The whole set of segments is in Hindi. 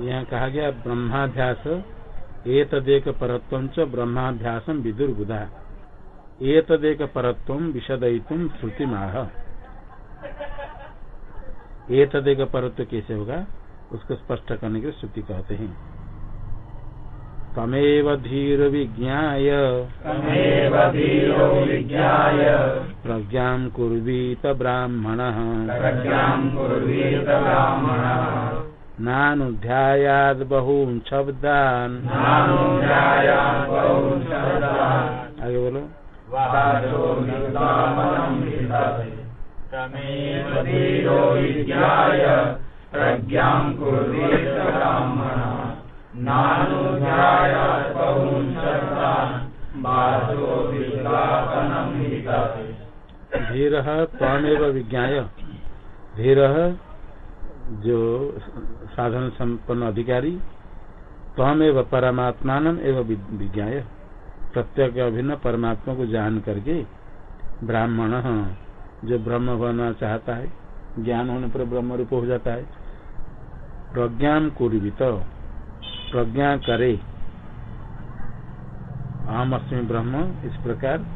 यहाँ कहा गया ब्रह्माध्यास एतदेक परत्व च ब्रह्माभ्यासम विदुर बुधा एतदेक परत्व विशदयितुम श्रुति माह एतदेक परत्व कैसे होगा? उसको स्पष्ट करने के श्रुति कहते हैं। तमेव धीर विज्ञाय। प्रज्ञां कुर्वीत ब्राह्मणः। नानुध्यायाद् बहून् शब्दान्। आगे बोलो। तमेव धीरो त्वमेव विज्ञाय। धीर जो साधन संपन्न अधिकारी, त्वमेव परमात्मान एवं विज्ञा प्रत्येक अभिन्न परमात्मा को जान करके ब्राह्मण, जो ब्रह्म बनना चाहता है, ज्ञान होने पर ब्रह्म रूप हो जाता है। प्रज्ञा कुर्वित, प्रज्ञा करे। अहम अस्मी ब्रह्म इस प्रकार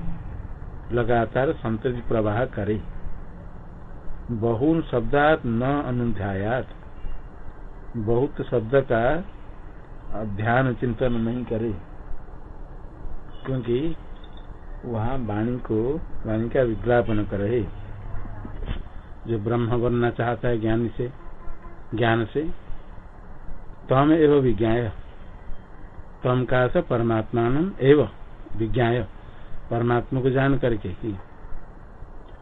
लगातार संतति प्रवाह करे। बहुन शब्दात न अनुध्यायात। बहुत शब्द का ध्यान चिंतन नहीं करे। क्योंकि वहाँ वाणी को, वाणी का विज्ञापन करे। जो ब्रह्म बनना चाहता है ज्ञान से ज्ञान से तम एवं विज्ञाय। तम का से परमात्मा एवं विज्ञाय। परमात्मा को जान करके ही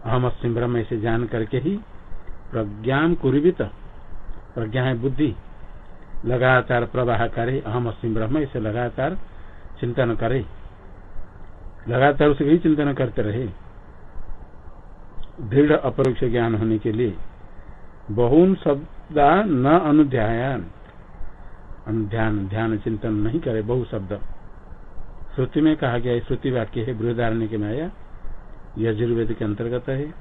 अहम अस्म ब्रह्म ऐसे जान करके ही प्रज्ञा कुरित प्रज्ञा है बुद्धि। लगातार प्रवाह करे, अहम अस्म ब्रह्म ऐसे लगातार चिंतन करे। लगातार उसे ही चिंतन करते रहे। दृढ़ अपरोक्ष ज्ञान होने के लिए बहुन शब्द न अनुध्यान अनुध्यान, ध्यान, चिंतन नहीं करे, बहु शब्द। श्रुति में कहा गया श्रुति वाक्य है, बृहदारण्य के में आया यजुर्वेद के अंतर्गत है।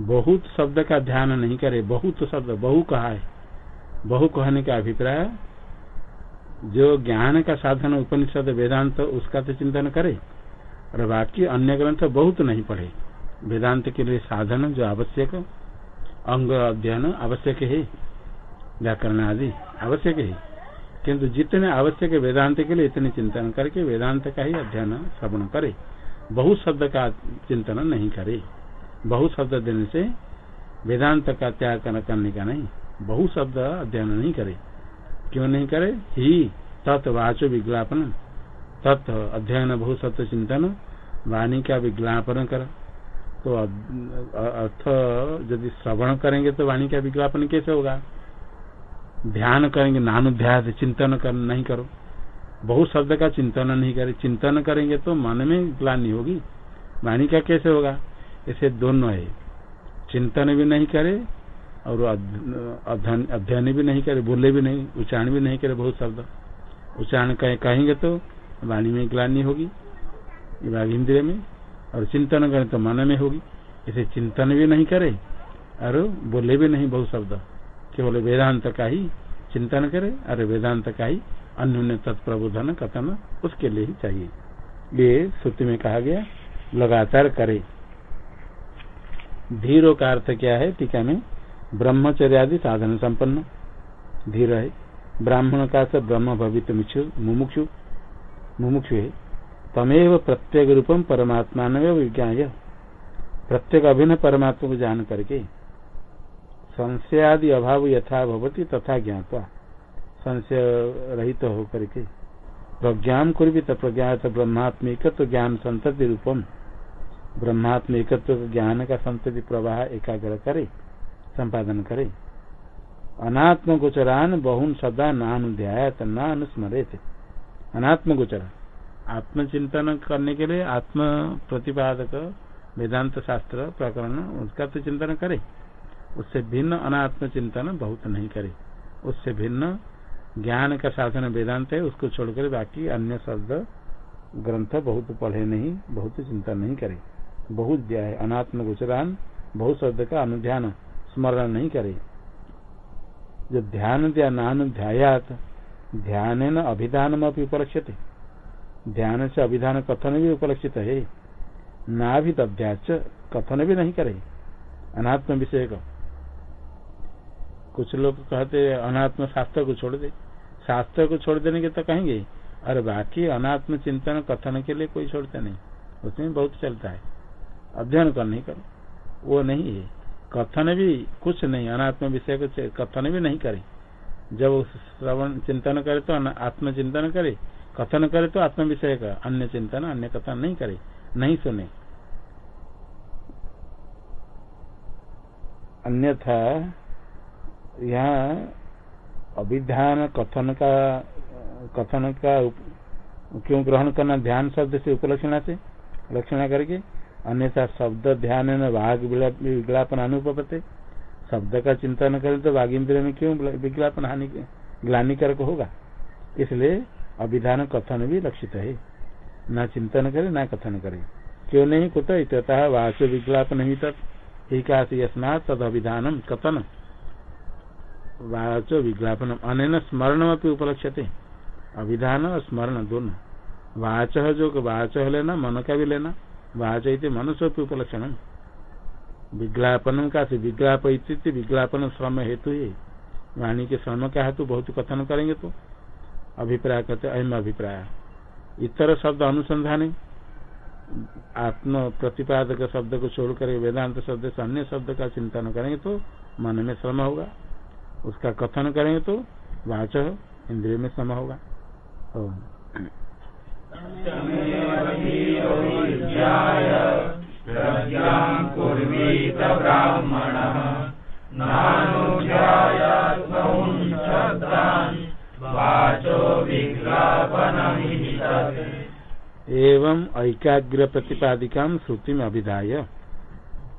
बहुत शब्द का ध्यान नहीं करे, बहुत शब्द, बहु कहा है। बहु कहने का अभिप्राय, जो ज्ञान का साधन उपनिषद वेदांत उसका तो चिंतन करे, और बाकी अन्य ग्रंथ बहुत नहीं पढ़े। वेदांत के लिए साधन जो आवश्यक, अंग अध्ययन आवश्यक है, व्याकरण आदि आवश्यक है। किंतु जितने आवश्यक वेदांत के लिए इतने चिंतन करके वेदांत का ही अध्ययन श्रवण करे। बहुत शब्द का चिंतन नहीं करे। बहुत शब्द देने से वेदांत का त्याग करने का नहीं। बहु शब्द अध्ययन नहीं करे। क्यों नहीं करे? ही तत्वाचो विज्ञापन। तत् अध्ययन बहु शब्द चिंतन, वाणी का विज्ञापन कर। तो अर्थ यदि श्रवण करेंगे तो वाणी का विज्ञापन कैसे होगा? ध्यान करेंगे, नानुध्यास चिंतन कर, नहीं करो। बहुत शब्द का चिंतन नहीं करे, चिंतन करेंगे तो मन में ग्लानी होगी। वाणी का कैसे होगा? ऐसे दोनों है। चिंतन भी नहीं करे और अध्ययन भी नहीं करे, बोले भी नहीं, उच्चारण भी नहीं करे बहुत शब्द। उच्चारण कहेंगे तो वाणी में ग्लानी होगी इंद्रिय में, और चिंतन करें तो मन में होगी। इसे चिंतन भी नहीं करे और बोले भी नहीं बहुत शब्द। केवल वेदांत का ही चिंतन करे और वेदांत का ही अन्य तत्प्रबोधन कथन उसके लिए ही चाहिए। ये श्रुति में कहा गया, लगातार करे। धीरो का अर्थ क्या है? टीका में ब्रह्मचर्य आदि साधन संपन्न। धीर है। ब्राह्मण का अर्थ ब्रह्म भवित मुमुक्षु। मुमुक्षु है। तमेव प्रत्येक रूपम परमात्मा विज्ञा प्रत्येक अभिन्न परमात्मा को जान करके। संशयादि अभाव यथा भवती तथा ज्ञातवा। संशय रहित तो होकर के प्रज्ञा कुर्वित प्रज्ञा ब्रह्मात्मिक ज्ञान संतति रूपम ब्रह्मात्म एकत्व ज्ञान का संतति प्रवाह एकाग्र करे संपादन करे अनात्म गोचरान बहुन सदा नानुध्यायत न अनुस्मरे थे अनात्म गोचर आत्मचिंतन करने के लिए आत्म प्रतिपादक वेदांत शास्त्र प्रकरण, उसका तो चिंतन करे। उससे भिन्न अनात्म चिंतन बहुत नहीं करे। उससे भिन्न ज्ञान का साधन वेदांत है, उसको छोड़कर बाकी अन्य शब्द ग्रंथ बहुत पढ़े नहीं, बहुत चिंता नहीं करे। बहुत दिया है अनात्म गोचरान, बहुत शब्द का अनुध्यान, स्मरण नहीं करे। जो ध्यान दिया नान ध्यात ध्यान अभिधान उपलक्ष्य ध्यान से अभिधान कथन भी उपलक्षित है। ना भी तध्याच कथन भी नहीं करे। अनात्म विषय का। कुछ लोग कहते अनात्म शास्त्र को छोड़ दे। शास्त्र को छोड़ देने के तो कहेंगे और बाकी अनात्म चिंतन कथन के लिए कोई छोड़ता नहीं। उसमें बहुत चलता है। अध्ययन कर नहीं करो। वो नहीं है। कथन भी कुछ नहीं, अनात्म विषय को कथन भी नहीं करे। जब श्रवण चिंतन करे तो आत्म चिंतन करे। कथन करे तो आत्म विषय का। अन्य चिंतन, अन्य कथन नहीं करे। नहीं सुने। अन्यथा यहाँ अभिधान कथन का कथन का क्यों ग्रहण करना ध्यान शब्द से उपलक्षणा से? लक्षणा करके? अन्यथा शब्द ध्यान वाघ विज्ञापन अनुपते शब्द का चिंतन करें तो वाघ इंद्र में क्यों विज्ञापन हानि ग्लानिकारक होगा? इसलिए अभिधान कथन भी लक्षित है। न चिंतन करे, न कथन करे। क्यों नहीं कुत इतः वाच विज्ञापन ही तत्। कहा यस्मात तद अभिधान कथन वाच विज्ञापन अन स्मरण उपलक्ष्यते। अभिधान और स्मरण दोनों वाच जो वाच लेना मन का भी लेना। वाच इति मनुष्य उपलक्षण विज्ञापन का विज्ञाप विज्ञापन श्रम हेतु ही वाणी के श्रम का हेतु बहुत कथन करेंगे तो। अभिप्राय कहते, अहम अभिप्राय। इतर शब्द अनुसंधान। आत्म प्रतिपादक शब्द को छोड़कर वेदांत शब्द से अन्य शब्द का चिंतन करेंगे तो मन में श्रम होगा। उसका कथन करेंगे तो वाच इंद्रिय में श्रम होगा। एवं ऐकाग्र प्रतिपादिका श्रुति में अभिधाय।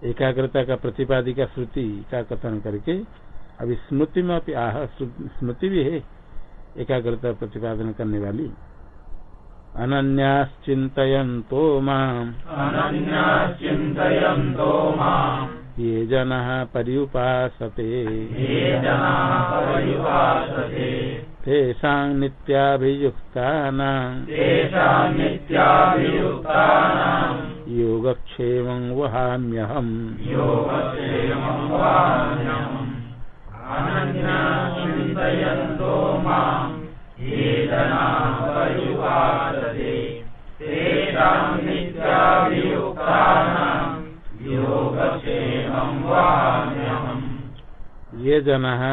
एकाग्रता का प्रतिपादिका श्रुति का कथन करके अभी स्मृति में अभी आह स्मृति भी है। एकाग्रता प्रतिपादन करने वाली। अनन्याश्चिन्तयन्तो माम्। अनन्याश्चिन्तयन्तो माम्। ये जनाः पर्युपासते। वहाम्यहम् ये जनाः पर्युपासते। वहाम्यहम्। ये जनाः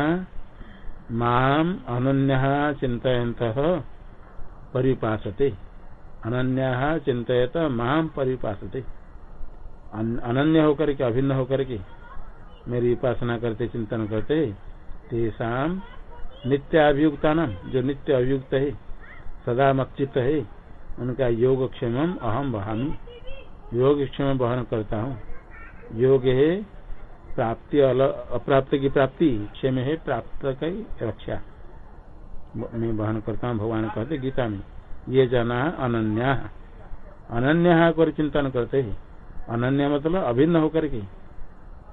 माम अनन्य चिंतयंत परिपासते। अनन्य चिंतयत माम अनन्य होकर के अभिन्न होकर के मेरी उपासना करते, चिंतन करते तेषाम नित्य अभियुक्ता नाम जो नित्य अभियुक्त है, सदा मच्चित है, उनका योग क्षेम अहम बहामी योग क्षेम वहन करता हूँ। योग है प्राप्ति अप्राप्त की प्राप्ति, क्षेम है प्राप्त की रक्षा। मैं वहन करता हूँ, भगवान कहते, गीता में, ये जना अनन्या। अनन्या कर चिंतन करते है। अनन्या मतलब अभिन्न होकर के।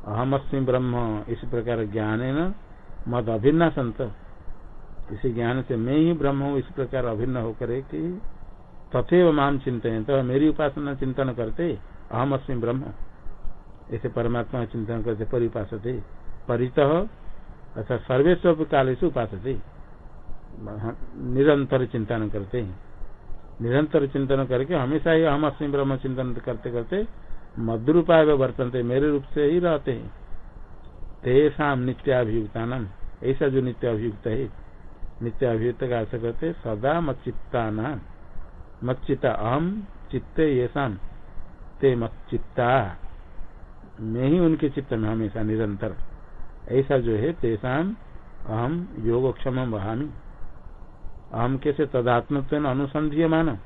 अहम अस्मी ब्रह्म, इस प्रकार ज्ञान है न? मद अभिन्न संत। इसी ज्ञान से मैं ही ब्रह्म हूँ, इस प्रकार अभिन्न होकर के तथे माम चिंतन तो मेरी उपासना चिंतन करते अहम अस्मी ब्रह्म। ऐसे परमात्मा चिंतन करते, परिपासते। परित अर्थात सर्वेश्वर कालेश उपासते निरंतर चिंतन करते। हैं निरंतर चिंतन करके हमेशा ही हम अस्मी ब्रह्म चिंतन करते करते मधुरूपाय वर्तनते, मेरे रूप से ही रहते हैं। तेषा नित्याभियुक्ता नाम ऐसा जो नित्य अभियुक्त है नित्य अभियुक्त का अर्थ करते सदा मच्चित्ता नाम मच्चिता अहम चित्ते ये ते मच्चित्ता। मैं ही उनके चित्त में हमेशा निरंतर। ऐसा जो है तेसाम अहम योग क्षम बहामी अहम कैसे तदात्मत्व अनुसंधीय मानो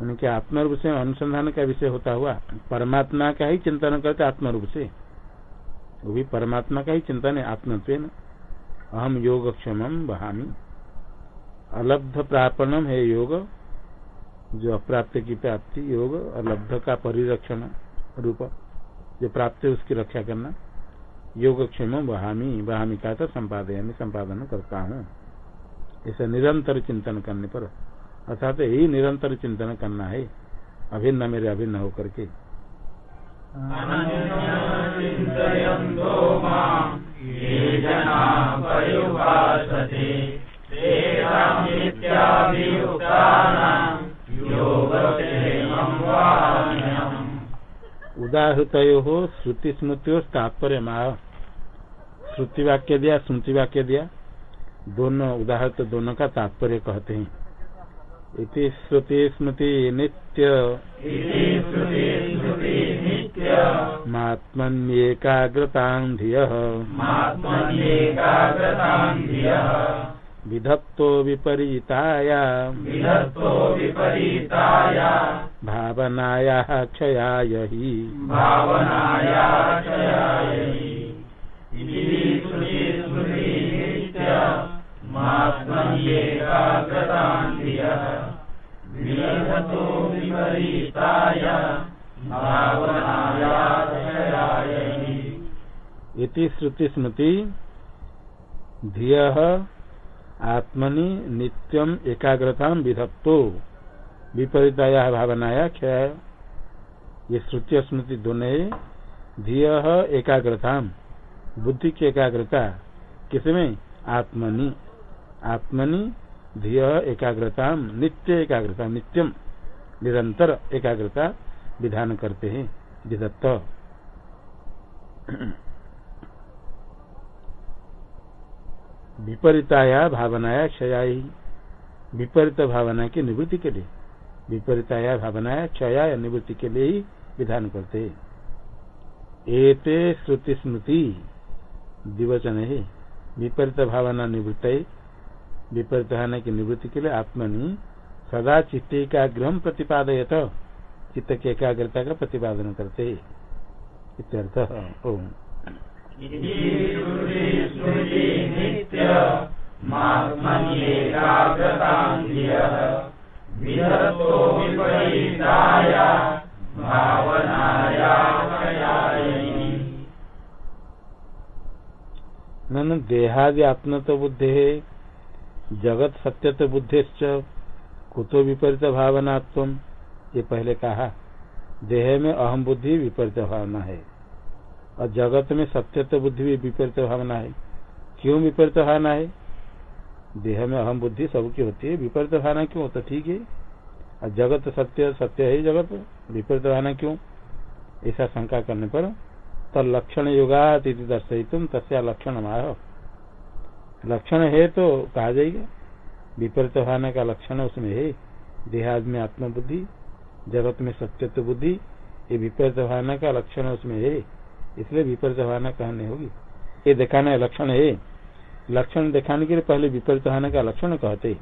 उनके आत्म रूप से अनुसंधान का विषय होता हुआ परमात्मा का ही चिंतन करते आत्म रूप से। वो भी परमात्मा का ही चिंतन है आत्मत्व अहम योग क्षम बहामी अलब्ध प्रापणम है योग। जो अप्राप्त की प्राप्ति, योग, अलब्ध का परिरक्षण रूप, जो प्राप्त है उसकी रक्षा करना। योगक्षेम बहामी बहामी का तो संपादन संपादन करता हूँ। ऐसा निरंतर चिंतन करने पर अर्थात यही निरंतर चिंतन करना है। अभिन्न मेरे अभिन्न होकर के। उदाहृत हो श्रुति स्मृति तात्पर्य माह श्रुति वाक्य दिया स्मृति वाक्य दिया दोनों उदाहरित दोनों का तात्पर्य कहते हैं। इति श्रुति स्मृति नित्य। महात्मन्येकाग्रतां धियः विधत्तो विपरीताया। भावनायाः क्षयाय हि। महात्मन्येकाग्रतां इति श्रुति स्मृति धिय आत्मनि नित्यम एकाग्रता विधत्तो। विपरीताया भावनाया क्षय ये श्रुति स्मृति दोनों धिय एकाग्रता बुद्धि की एकाग्रता, किसमें? आत्मनि। आत्मनि धिय एकाग्रता, नित्य एकाग्रता नित्यम निरंतर एकाग्रता विधान करते हैं विधत्त विपरीताया भावनाया क्षयाई विपरीत भावना की निवृत्ति के लिए। विपरीताया भावनाया क्षया या निवृत्ति के लिए ही विधान करते हैं। एते श्रुति स्मृति दिवचन है। विपरीत भावना निवृत्त विपरीत भावना की निवृत्ति के लिए आत्मनि सदा चित्त एकाग्रह प्रतिपादयत। चित्त की एकाग्रता का प्रतिपादन करते। इत्यर्थ ओम। नित्य महात्मन्येकाग्रतां धियः विधत्तो विपरीताय जगत सत्यत्व बुद्धेश्च कुतो विपरीत भावनात्व। ये पहले कहा, देह में अहम बुद्धि विपरीत भावना है, और जगत में सत्यत्व बुद्धि भी विपरीत भावना है। क्यों विपरीत भावना है? देह में अहम बुद्धि सबकी होती है, विपरीत भावना क्यों? तो ठीक है। और जगत सत्य सत्य है जगत, विपरीत भावना क्यों? ऐसा शंका करने पर तो लक्षण युगा दर्शयितुम तस्या लक्षण माह लक्षण है तो कहा जाएगा। विपरीत भावना का लक्षण उसमें है देहाद में आत्मबुद्धि, जगत में सत्यत्व बुद्धि, ये विपरीत भावना का लक्षण उसमें है। इसलिए विपरीत भावना कहने होगी। ये दिखाना लक्षण है। लक्षण दिखाने के लिए पहले विपरीत भावना का लक्षण कहते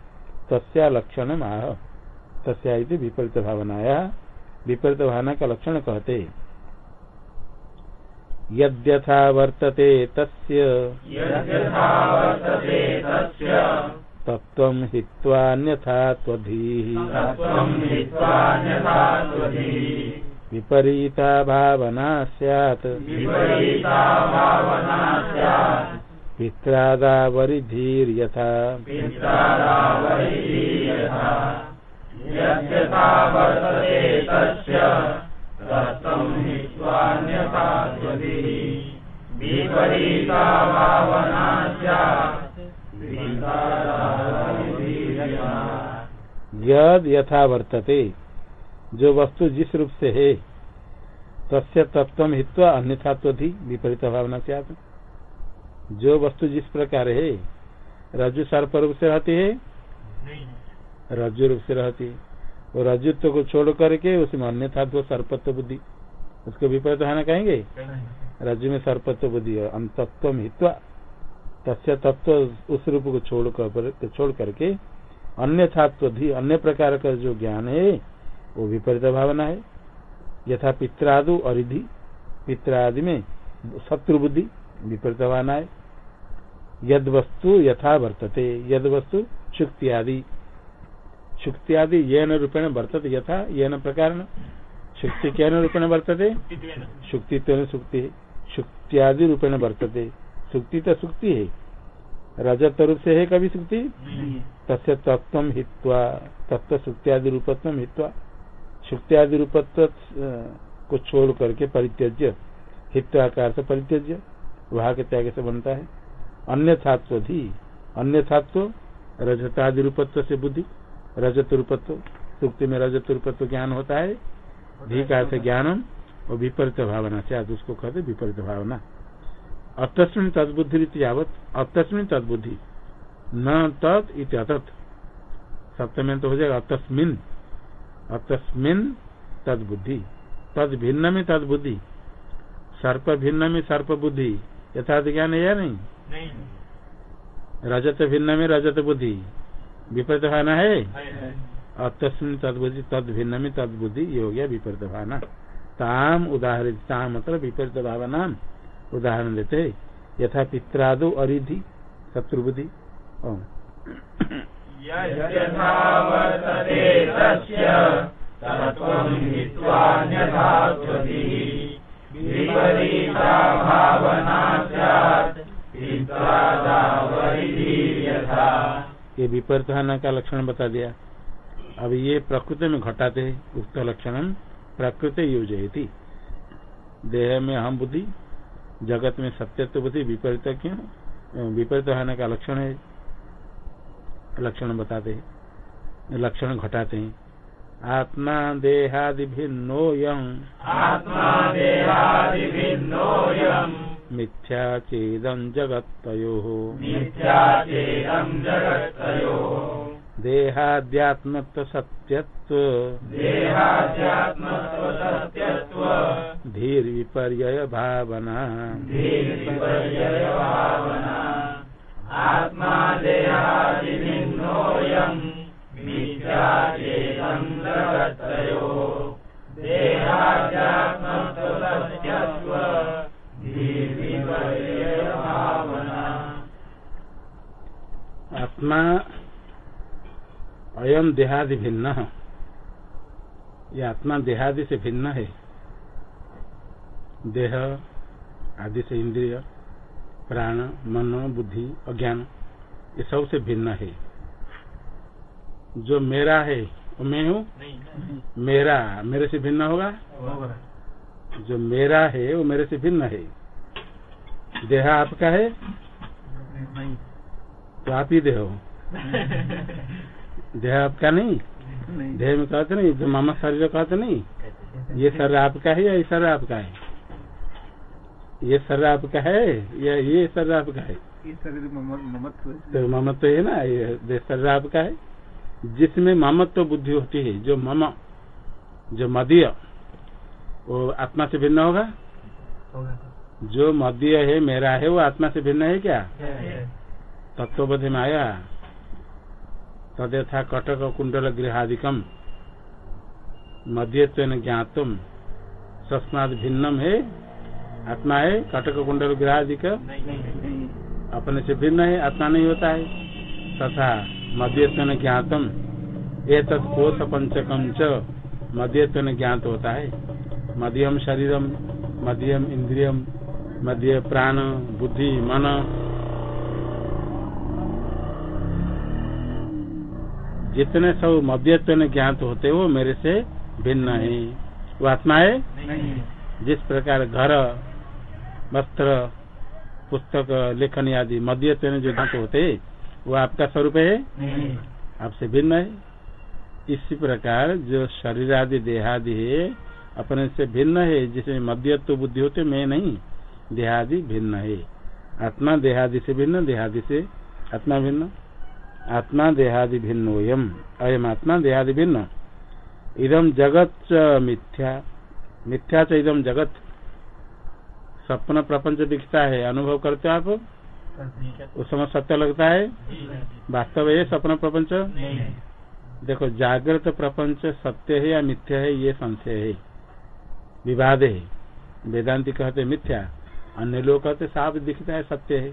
तस्या लक्षण माह तस्या विपरीत भावनाया। विपरीत भावना का लक्षण कहते यद्यथा वर्तते तस्य। तत्त्वं हित्वान्यथा त्वधीः। विपरीता भावना स्यात्। पित्रादावरिधीर्यथा यद्यथा वर्तते तस्य। यथा यद यथा वर्तते। जो वस्तु जिस रूप से है तस्य तत्व हित्वा अन्यथा त्वधि विपरीत भावना से जो वस्तु जिस प्रकार है रज्जु सर्प रूप से रहती है रज्जु रूप से रहती है। वो रजुत्व को छोड़ करके उसमें अन्यथा तो सर्पत्व बुद्धि। उसको विपरीत होना कहेंगे? रज्जु में सर्पत्व बुद्धि है हम तत्व हित्वा। तस्य तत्व उस रूप को छोड़ कर छोड़ करके अन्य छात्वधि अन्य प्रकार का जो ज्ञान है वो विपरीत भावना है। यथा पित्रादु अरिधि पित्रादि में शत्रु बुद्धि विपरीत भावना है। यद वस्तु यथा वर्तते यद वस्तु शुक्ति आदि। शुक्ति आदि ये न रूपेण वर्तते यथा ये न प्रकार शुक्ति क्या रूपेण वर्तते शुक्ति तो सुक्ति सुक्त्यादि रूपेण वर्तते सुक्ति तो सुक्ति है रजत रूप से है कभी सुक्ति तस्य तत्व हित्वा तत्व सुक्त्यादि रूपत्व हित्वा सुक्त्यादि रूपत्व को छोड़ करके परित्यज्य हित्वाकार से परित्यज्य वहा के त्याग से बनता है अन्य छात्र धी अन्य छात्र रजतादि रूपत्व से बुद्धि रजत रूपत्व सुक्ति में रजत रूपत्व ज्ञान होता है धी का से ज्ञानम और विपरीत भावना से आज उसको कहते विपरीत भावना। अतस्मिन तदबुद्धि यावत अतस्मिन तदबुद्धि न तत् इत अतत। सप्तम तो हो जाएगा अतस्मिन अतस्मिन तदबुद्धि तद भिन्न में तद बुद्धि सर्प भिन्न में सर्प बुद्धि यथार्थ ज्ञान है या नहीं? नहीं। रजत भिन्न में रजत बुद्धि विपरीत भावना है? अतस्मिन तद बुद्धि तद भिन्न में तद बुद्धि ये हो गया विपरीत भावना ताम उदाहरित ताम मतलब विपरीत भावना उदाहरण देते यथा पित्रादो अरिधि शत्रु बुद्धि यथा वर्तते तस्य तत्त्वं हित्वान्यथा त्वदिः विपरीता भावना यथा। ये विपरीत भावना का लक्षण बता दिया। अब ये प्रकृति में घटाते उक्त लक्षण प्रकृति योजयती। देह में अहम बुद्धि, जगत में सत्यत्व बुद्धि विपरीत क्यों? विपरीत होने का लक्षण है। लक्षण बताते लक्षण घटाते हैं। आत्मा देहादि भिन्नो यम आत्मा मिथ्या चेदम जगत्तयो मिथ्या चेदम् जगत्तयोः। देहाद्यात्मत्व सत्यत्व धीर विपर्य भावना आत्मा देहादिभिन्नोऽयम् मिथ्या चेदम् जगत्तयोः। देहाध्यात्मत्वसत्यत्व। धीर्विपर्ययभावना आत्मा अयम देहादि भिन्न। ये आत्मा देहादि से भिन्न है। देह आदि से इंद्रिय प्राण मन बुद्धि अज्ञान ये सबसे भिन्न है। जो मेरा है वो मैं हूँ? मेरा। मेरे से भिन्न होगा। जो मेरा है वो मेरे से भिन्न है। देह आपका है? तो आप ही देह हो। देह आपका नहीं? देह में कहते नहीं जो मामा शरीर कहते नहीं? ये शरीर आपका है या ये शरीर आपका है? ये शरीर आपका है या ये शरीर आपका है? तो ममत्व है ना ये शरीर आपका है। जिसमें ममत्व बुद्धि होती है जो मम जो मदीय वो आत्मा से भिन्न होगा। जो मदीय है मेरा है वो आत्मा से भिन्न है क्या? तत्वबोध में आया तद्यथा कटक कुंडल गृहादिकम मध्यत्व ज्ञातुम सस्माद भिन्नम है। आत्मा है कटक कुंडल गृहादिक। अपने से भिन्न है आत्मा नहीं होता है। तथा मध्यत्व ज्ञातम ये तत्कोश पंचकम च मध्यत्व ज्ञात होता है। मध्यम शरीरम मध्यम इंद्रियम मध्य प्राण बुद्धि मन। जितने सब मध्यत्व ज्ञात होते वो मेरे से भिन्न है। वो आत्मा है? जिस प्रकार घर वस्त्र पुस्तक लेखन आदि मध्यत्व जो ज्ञात होते वो आपका स्वरूप है? आपसे भिन्न है। इसी प्रकार जो शरीर आदि देहादि है अपने से भिन्न है। जिसमें मध्यत्व बुद्धि होते मैं नहीं। देहादि भिन्न है। आत्मा देहादि से भिन्न, देहादि से आत्मा भिन्न। आत्मा देहादि भिन्नोयम। अयम आत्मा देहादि भिन्न। इदम जगत च मिथ्या। मिथ्या च इदम जगत। सपन प्रपंच दिखता है। अनुभव करते हो आप? उस समय सत्य लगता है? वास्तव है सपन प्रपंच? देखो, जागृत प्रपंच सत्य है या मिथ्या है ये संशय है। विवाद है। वेदांति कहते मिथ्या। अन्य लोग कहते साफ़ दिखता है सत्य है।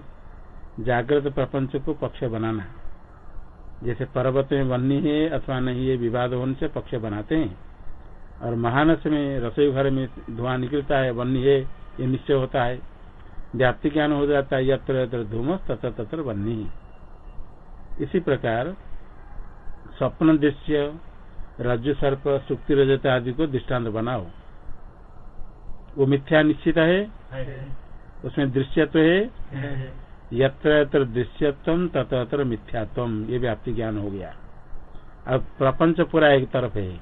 जागृत प्रपंच को पक्ष बनाना जैसे पर्वत में बननी है अथवा नहीं, ये विवाद होने से पक्ष बनाते हैं। और महानस में रसोई घर में धुआँ निकलता है बननी है, ये निश्चय होता है। व्याप्ति ज्ञान हो जाता है, यत्र यत्र धूम तत्र तत्र बन्नी इसी प्रकार, स्वप्न दृश्य, रज्जु सर्प, सुक्ति रजत आदि को दृष्टांत बनाओ। वो मिथ्या निश्चित है। उसमें दृश्यत्व है। यत्र यत्र दृश्यत्व तत्र मिथ्यात्म ये व्याप्ति ज्ञान हो गया। अब प्रपंच पूरा एक तरफ़ है।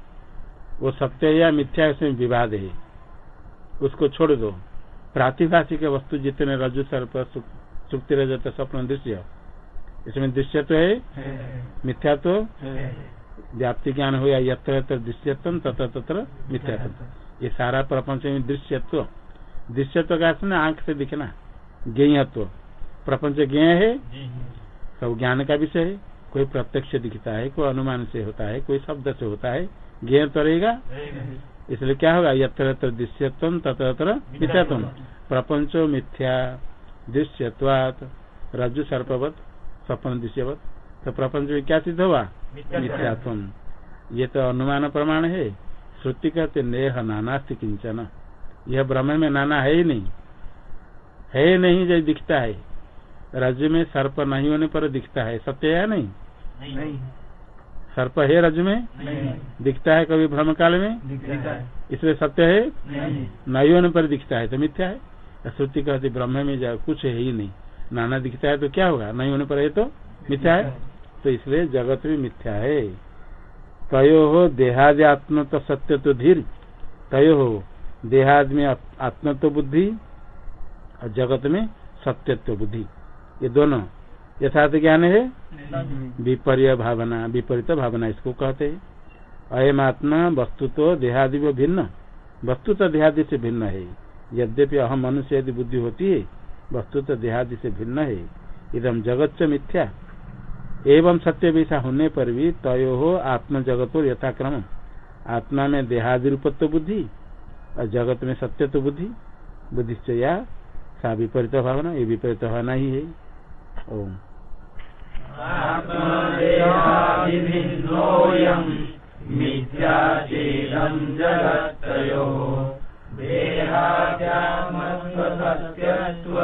वो सत्य या मिथ्या उसमें विवाद है। उसको छोड़ दो। प्रातिभाषिक वस्तु जितने रजु सर्प सुक्ति रजत स्वप्न दृश्य इसमें दृश्य तो है मिथ्या तो व्याप्ति ज्ञान हो या यत्र यत्र दृश्यत्व तत्र तत्र मिथ्यात्व। ये सारा प्रपंच में दृश्यत्व। दृश्यत्व का अर्थ आँख से दिखना। ज्ञेयत्व। प्रपंच ज्ञेय है। सब ज्ञान का विषय है। कोई प्रत्यक्ष दिखता है कोई अनुमान से होता है कोई शब्द से होता है ज्ञेय तो रहेगा। इसलिए क्या होगा? यत्र यत्र दृश्यत्व तत्र मिथ्यात्व। प्रपंचो मिथ्या दृश्यत्वात रज्जु सर्पवत सपन दृश्यवत। तो प्रपंच में क्या सिद्ध हुआ? मिथ्यात्व। ये तो अनुमान प्रमाण है। श्रुति कहते नेह नानास्ति किंचन। यह ब्रह्म में नाना है ही नहीं। है नहीं जो दिखता है। राज्य में सर्प नहीं होने पर दिखता है। सत्य है नहीं, नहीं। सर्प है रज में? दिखता है कभी भ्रम काल में इसलिए सत्य है? नहीं। होने पर दिखता है तो मिथ्या है। श्रुति कहती ब्रह्म में जा कुछ है ही नहीं। नाना दिखता है तो क्या होगा? नहीं होने पर है तो मिथ्या है? तो इसलिए जगत भी मिथ्या है। तयो हो देहादि आत्म तो सत्य तो धीर तयो हो देहादि में आत्म तो बुद्धि और जगत में सत्यत्व बुद्धि। ये दोनों यथार्थ ज्ञान है? विपर्य भावना विपरीत भावना इसको कहते हैं। अयम आत्मा वस्तु तो देहादि भिन्न। वस्तु तो देहादि से भिन्न है। यद्यपि अहम मनुष्य यदि बुद्धि होती है वस्तु तो देहादि से भिन्न है। इदम जगत से मिथ्या। एवं सत्य वैसा होने पर भी तय हो आत्म जगत यथाक्रम आत्मा में देहादि रूपत्व बुद्धि और जगत में सत्य तो बुद्धि, बुद्धिश्च या, सा विपरीत भावना, ये विपरीत भावना ही है। ओम। देहाद्यामत्व सत्यत्व